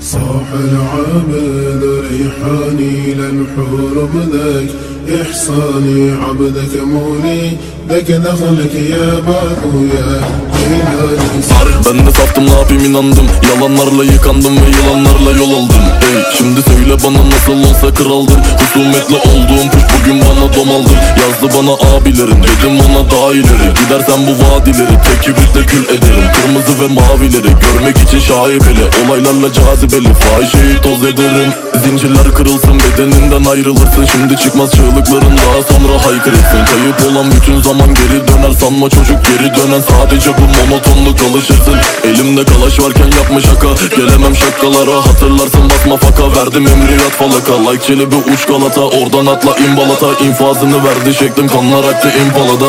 صاح العابد ريحاني للحور بذاك إحصاني عبدك مولي ذاك دخلك يا بابو يا جيلاني Ben de saftım ne yapayım inandım Yalanlarla yıkandım ve yılanlarla nasıl olsa kraldım Husumetli olduğum kuş bugün bana domaldım Yazdı bana abilerin dedim ona daha ileri. Gidersen bu vadileri tek kibritle kül ederim. Kırmızı ve mavileri görmek için şaibeli. Olaylarla cazibeli fahişeyi toz ederim Zincirler kırılsın bedeninden ayrılırsın. Şimdi çıkmaz çığlıkların daha sonra haykırırsın. Kayıp olan bütün zaman geri döner sanma çocuk geri dönen. Sadece bu monotonluk alışırsın. Elimde kalaş varken yapma şaka. Gelemem şakalara hatırlarsın basma faka. Verdim emriyat falaka. Like çelebi uç galata. Oradan atla imbalata. İnfazını verdi şeklim kanlar aktı impalada